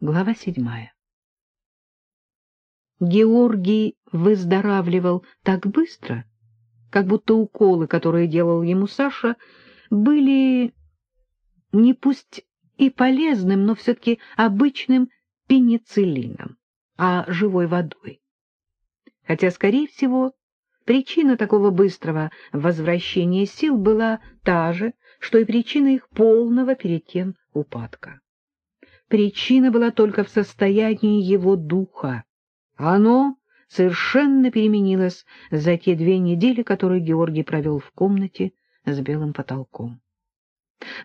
Глава седьмая. Георгий выздоравливал так быстро, как будто уколы, которые делал ему Саша, были не пусть и полезным, но все-таки обычным пенициллином, а живой водой. Хотя, скорее всего, причина такого быстрого возвращения сил была та же, что и причина их полного перед тем упадка. Причина была только в состоянии его духа. Оно совершенно переменилось за те две недели, которые Георгий провел в комнате с белым потолком.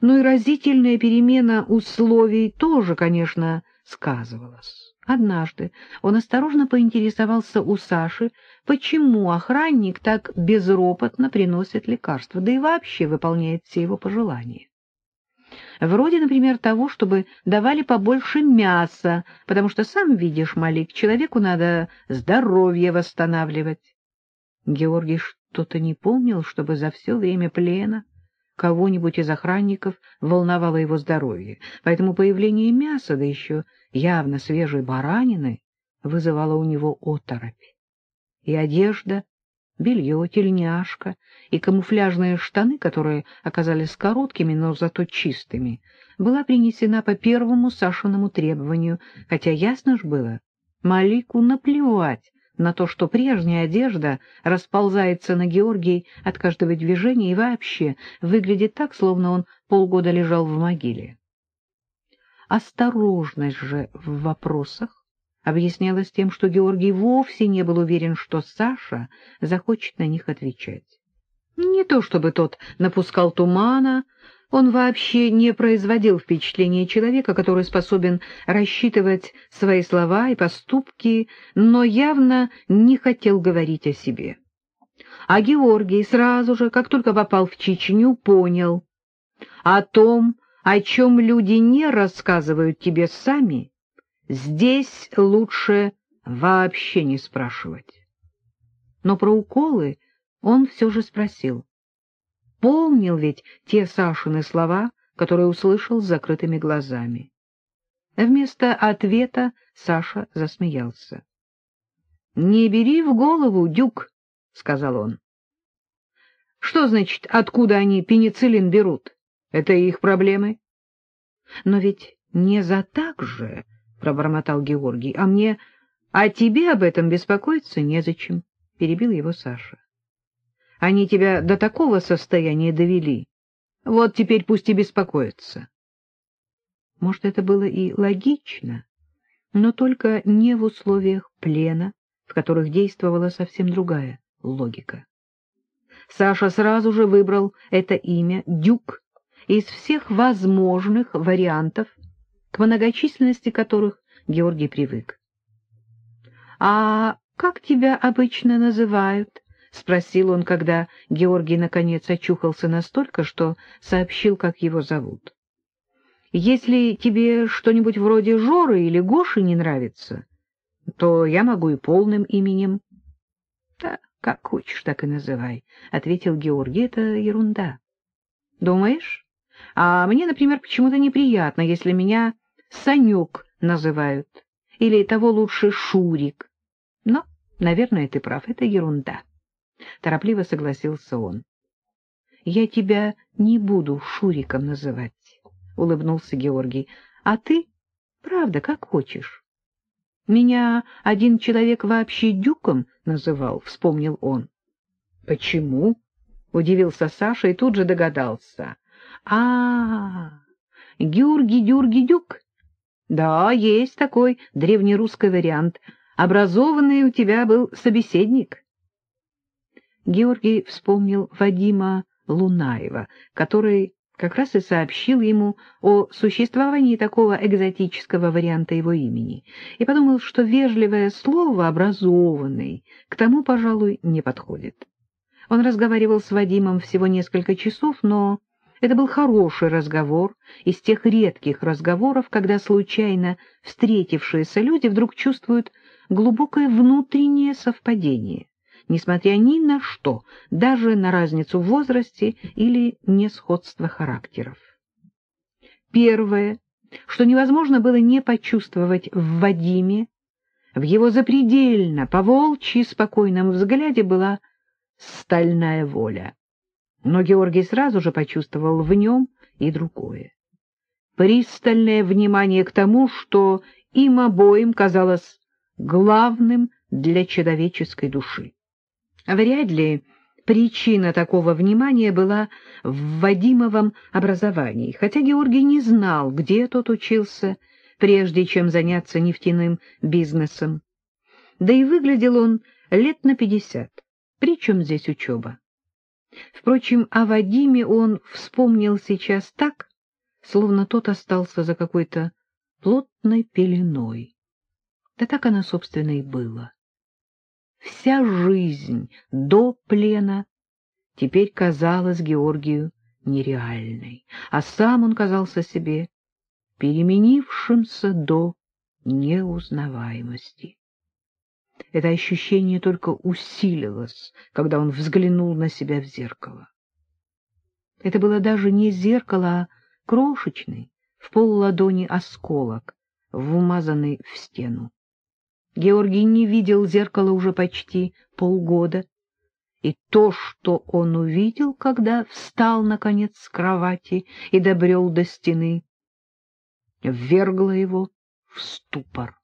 Ну и разительная перемена условий тоже, конечно, сказывалась. Однажды он осторожно поинтересовался у Саши, почему охранник так безропотно приносит лекарства, да и вообще выполняет все его пожелания. Вроде, например, того, чтобы давали побольше мяса, потому что, сам видишь, Малик, человеку надо здоровье восстанавливать. Георгий что-то не помнил, чтобы за все время плена кого-нибудь из охранников волновало его здоровье, поэтому появление мяса, да еще явно свежей баранины, вызывало у него оторопь. И одежда белье, тельняшка и камуфляжные штаны, которые оказались короткими, но зато чистыми, была принесена по первому Сашиному требованию, хотя ясно ж было, Малику наплевать на то, что прежняя одежда расползается на Георгий от каждого движения и вообще выглядит так, словно он полгода лежал в могиле. Осторожность же в вопросах объяснялось тем, что Георгий вовсе не был уверен, что Саша захочет на них отвечать. Не то чтобы тот напускал тумана, он вообще не производил впечатления человека, который способен рассчитывать свои слова и поступки, но явно не хотел говорить о себе. А Георгий сразу же, как только попал в Чечню, понял о том, о чем люди не рассказывают тебе сами, Здесь лучше вообще не спрашивать. Но про уколы он все же спросил. Помнил ведь те Сашины слова, которые услышал с закрытыми глазами. Вместо ответа Саша засмеялся. — Не бери в голову, Дюк, — сказал он. — Что значит, откуда они пенициллин берут? Это их проблемы. Но ведь не за так же пробормотал Георгий. — А мне... А тебе об этом беспокоиться незачем, — перебил его Саша. — Они тебя до такого состояния довели. Вот теперь пусть и беспокоятся. Может, это было и логично, но только не в условиях плена, в которых действовала совсем другая логика. Саша сразу же выбрал это имя «Дюк» из всех возможных вариантов, к многочисленности которых Георгий привык. — А как тебя обычно называют? — спросил он, когда Георгий наконец очухался настолько, что сообщил, как его зовут. — Если тебе что-нибудь вроде Жоры или Гоши не нравится, то я могу и полным именем. — Да, как хочешь, так и называй, — ответил Георгий. — Это ерунда. — Думаешь? А мне, например, почему-то неприятно, если меня Санек называют, или того лучше Шурик. Но, наверное, ты прав, это ерунда. Торопливо согласился он. — Я тебя не буду Шуриком называть, — улыбнулся Георгий. — А ты, правда, как хочешь. — Меня один человек вообще Дюком называл, — вспомнил он. — Почему? — удивился Саша и тут же догадался. — А, Георгий-Дюргий-Дюк да, есть такой древнерусский вариант. Образованный у тебя был собеседник. Георгий вспомнил Вадима Лунаева, который как раз и сообщил ему о существовании такого экзотического варианта его имени, и подумал, что вежливое слово «образованный» к тому, пожалуй, не подходит. Он разговаривал с Вадимом всего несколько часов, но это был хороший разговор, из тех редких разговоров, когда случайно встретившиеся люди вдруг чувствуют глубокое внутреннее совпадение, несмотря ни на что, даже на разницу в возрасте или несходство характеров. Первое, что невозможно было не почувствовать в Вадиме, в его запредельно, поволчьи спокойном взгляде была стальная воля. Но Георгий сразу же почувствовал в нем и другое. Пристальное внимание к тому, что им обоим казалось главным для человеческой души. Вряд ли причина такого внимания была в Вадимовом образовании, хотя Георгий не знал, где тот учился, прежде чем заняться нефтяным бизнесом. Да и выглядел он лет на пятьдесят. Причем здесь учеба? Впрочем, о Вадиме он вспомнил сейчас так, словно тот остался за какой-то плотной пеленой. Да так оно, собственно, и было. Вся жизнь до плена теперь казалась Георгию нереальной, а сам он казался себе переменившимся до неузнаваемости. Это ощущение только усилилось, когда он взглянул на себя в зеркало. Это было даже не зеркало, а крошечный, в полладони осколок, вмазанный в стену. Георгий не видел зеркала уже почти полгода, и то, что он увидел, когда встал, наконец, с кровати и добрел до стены, ввергло его в ступор.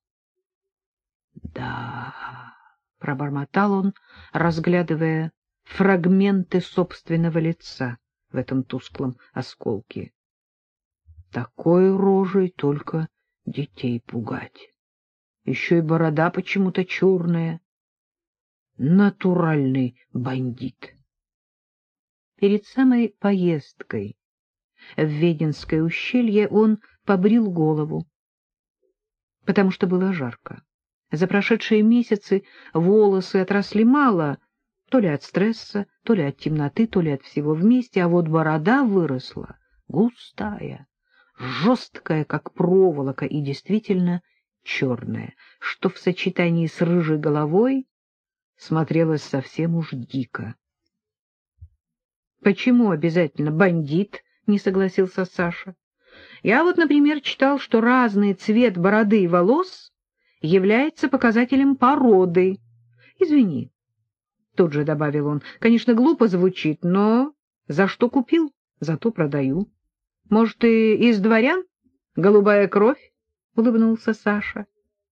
«Да», — пробормотал он, разглядывая фрагменты собственного лица в этом тусклом осколке. Такой рожей только детей пугать. Еще и борода почему-то черная. Натуральный бандит. Перед самой поездкой в Веденское ущелье он побрил голову, потому что было жарко. За прошедшие месяцы волосы отросли мало, то ли от стресса, то ли от темноты, то ли от всего вместе, а вот борода выросла густая, жесткая, как проволока, и действительно черная, что в сочетании с рыжей головой смотрелось совсем уж дико. — Почему обязательно бандит? — не согласился Саша. — Я вот, например, читал, что разный цвет бороды и волос является показателем породы. Извини, — тут же добавил он, — конечно, глупо звучит, но за что купил, зато продаю. Может, и из дворян? Голубая кровь? — улыбнулся Саша.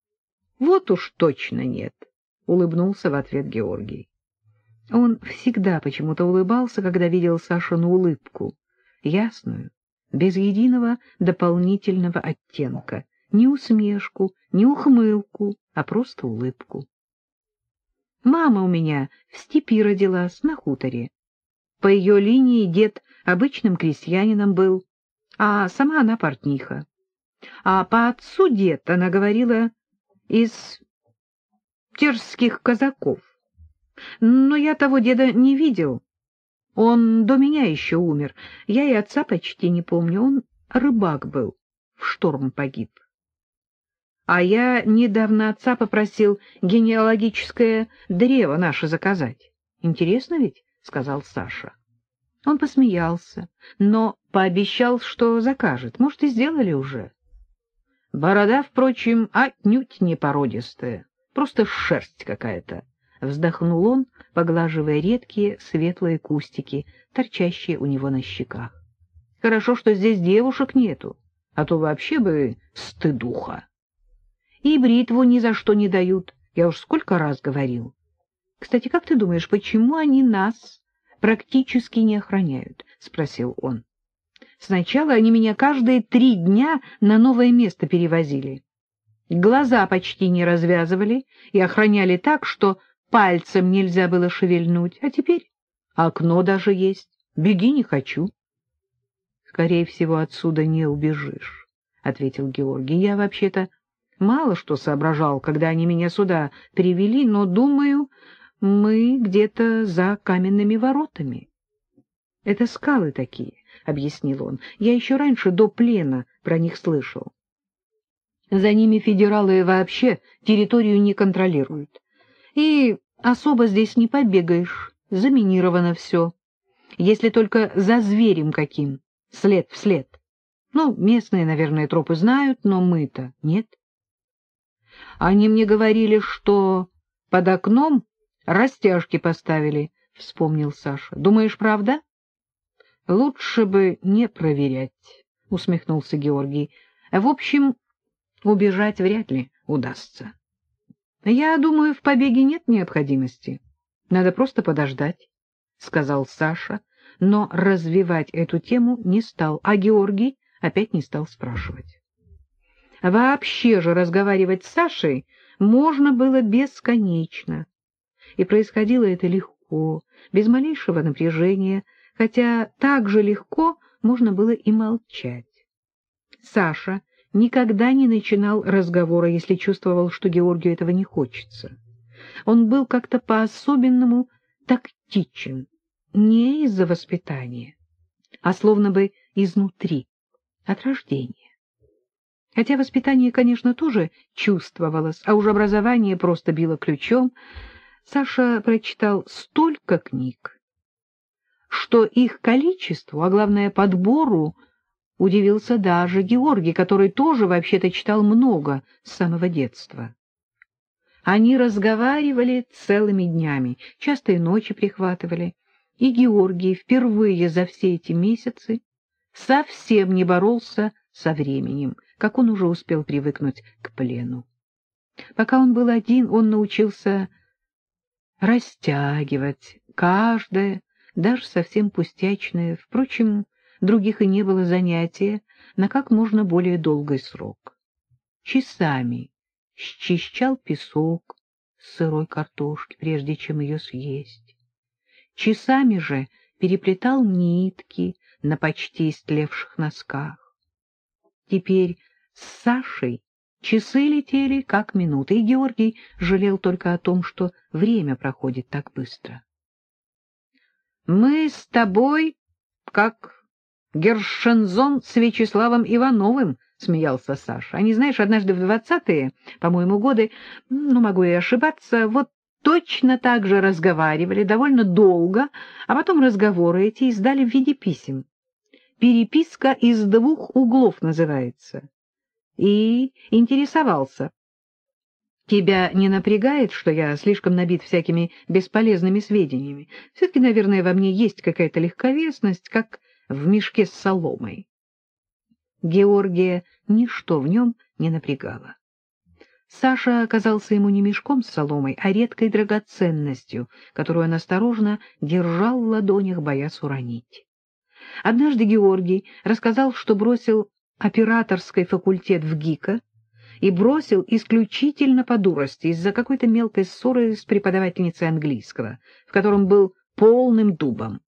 — Вот уж точно нет, — улыбнулся в ответ Георгий. Он всегда почему-то улыбался, когда видел Сашину улыбку, ясную, без единого дополнительного оттенка, ни усмешку, ни ухмылку, а просто улыбку. Мама у меня в степи родилась, на хуторе. По ее линии дед обычным крестьянином был, а сама она портниха. А по отцу дед, она говорила, из терских казаков. Но я того деда не видел. Он до меня еще умер. Я и отца почти не помню. Он рыбак был, в шторм погиб. А я недавно отца попросил генеалогическое древо наше заказать. Интересно ведь? — сказал Саша. Он посмеялся, но пообещал, что закажет. Может, и сделали уже. Борода, впрочем, отнюдь не породистая, просто шерсть какая-то. Вздохнул он, поглаживая редкие светлые кустики, торчащие у него на щеках. Хорошо, что здесь девушек нету, а то вообще бы стыдуха. И бритву ни за что не дают, я уж сколько раз говорил. Кстати, как ты думаешь, почему они нас практически не охраняют? — спросил он. Сначала они меня каждые три дня на новое место перевозили. Глаза почти не развязывали и охраняли так, что пальцем нельзя было шевельнуть. А теперь окно даже есть. Беги, не хочу. — Скорее всего, отсюда не убежишь, — ответил Георгий. — Я вообще-то мало что соображал, когда они меня сюда привели, но, думаю, мы где-то за каменными воротами. Это скалы такие, — объяснил он. Я еще раньше, до плена, про них слышал. За ними федералы вообще территорию не контролируют. И особо здесь не побегаешь, заминировано все. Если только за зверем каким, след в след. Ну, местные, наверное, тропы знают, но мы-то нет. Они мне говорили, что под окном растяжки поставили, — вспомнил Саша. — Думаешь, правда? — Лучше бы не проверять, — усмехнулся Георгий. — В общем, убежать вряд ли удастся. — Я думаю, в побеге нет необходимости. Надо просто подождать, — сказал Саша, но развивать эту тему не стал, а Георгий опять не стал спрашивать. Вообще же разговаривать с Сашей можно было бесконечно, и происходило это легко, без малейшего напряжения, хотя так же легко можно было и молчать. Саша никогда не начинал разговора, если чувствовал, что Георгию этого не хочется. Он был как-то по-особенному тактичен, не из-за воспитания, а словно бы изнутри, от рождения. Хотя воспитание, конечно, тоже чувствовалось, а уж образование просто било ключом, Саша прочитал столько книг, что их количеству, а главное подбору, удивился даже Георгий, который тоже вообще-то читал много с самого детства. Они разговаривали целыми днями, часто и ночи прихватывали, и Георгий впервые за все эти месяцы совсем не боролся со временем, как он уже успел привыкнуть к плену. Пока он был один, он научился растягивать каждое, даже совсем пустячное, впрочем, других и не было занятия на как можно более долгий срок. Часами счищал песок с сырой картошки, прежде чем ее съесть. Часами же переплетал нитки на почти истлевших носках. Теперь с Сашей часы летели как минуты, и Георгий жалел только о том, что время проходит так быстро. — Мы с тобой как Гершензон с Вячеславом Ивановым, — смеялся Саша. — Они, знаешь, однажды в двадцатые, по-моему, годы, ну, могу и ошибаться, вот точно так же разговаривали довольно долго, а потом разговоры эти издали в виде писем. «Переписка из двух углов» называется. И интересовался. Тебя не напрягает, что я слишком набит всякими бесполезными сведениями? Все-таки, наверное, во мне есть какая-то легковесность, как в мешке с соломой. Георгия ничто в нем не напрягало. Саша оказался ему не мешком с соломой, а редкой драгоценностью, которую он осторожно держал в ладонях, боясь уронить. Однажды Георгий рассказал, что бросил операторский факультет в ГИКа и бросил исключительно по дурости из-за какой-то мелкой ссоры с преподавательницей английского, в котором был полным дубом,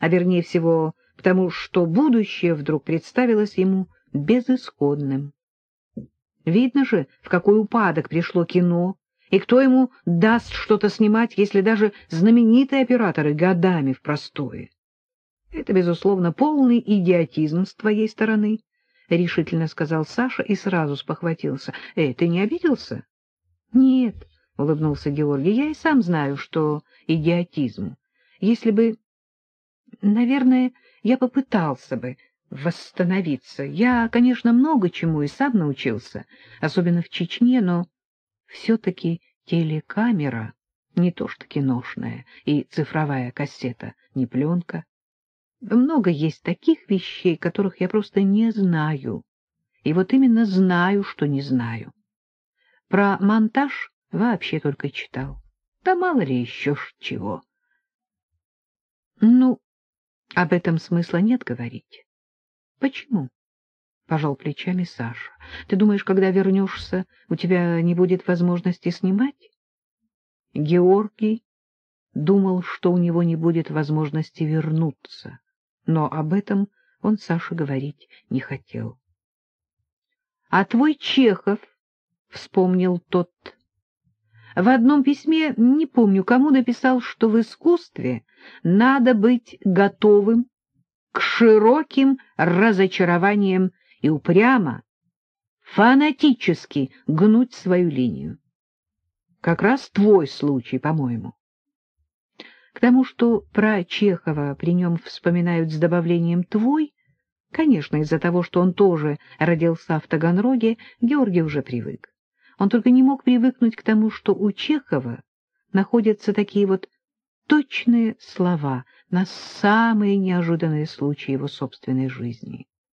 а вернее всего потому, что будущее вдруг представилось ему безысходным. Видно же, в какой упадок пришло кино, и кто ему даст что-то снимать, если даже знаменитые операторы годами в простое. Это, безусловно, полный идиотизм с твоей стороны, — решительно сказал Саша и сразу спохватился. — Эй, ты не обиделся? — Нет, — улыбнулся Георгий, — я и сам знаю, что идиотизм. Если бы... Наверное, я попытался бы восстановиться. Я, конечно, много чему и сам научился, особенно в Чечне, но все-таки телекамера не то что киношная и цифровая кассета, не пленка. Много есть таких вещей, которых я просто не знаю. И вот именно знаю, что не знаю. Про монтаж вообще только читал. Да мало ли еще чего. Ну, об этом смысла нет говорить. Почему? Пожал плечами Саша. Ты думаешь, когда вернешься, у тебя не будет возможности снимать? Георгий думал, что у него не будет возможности вернуться но об этом он Саше говорить не хотел. — А твой Чехов, — вспомнил тот, — в одном письме, не помню кому, написал, что в искусстве надо быть готовым к широким разочарованиям и упрямо, фанатически гнуть свою линию. Как раз твой случай, по-моему. К тому, что про Чехова при нем вспоминают с добавлением «твой», Конечно, из-за того, что он тоже родился в Таганроге, Георгий уже привык. Он только не мог привыкнуть к тому, что у Чехова находятся такие вот точные слова на самые неожиданные случаи его собственной жизни.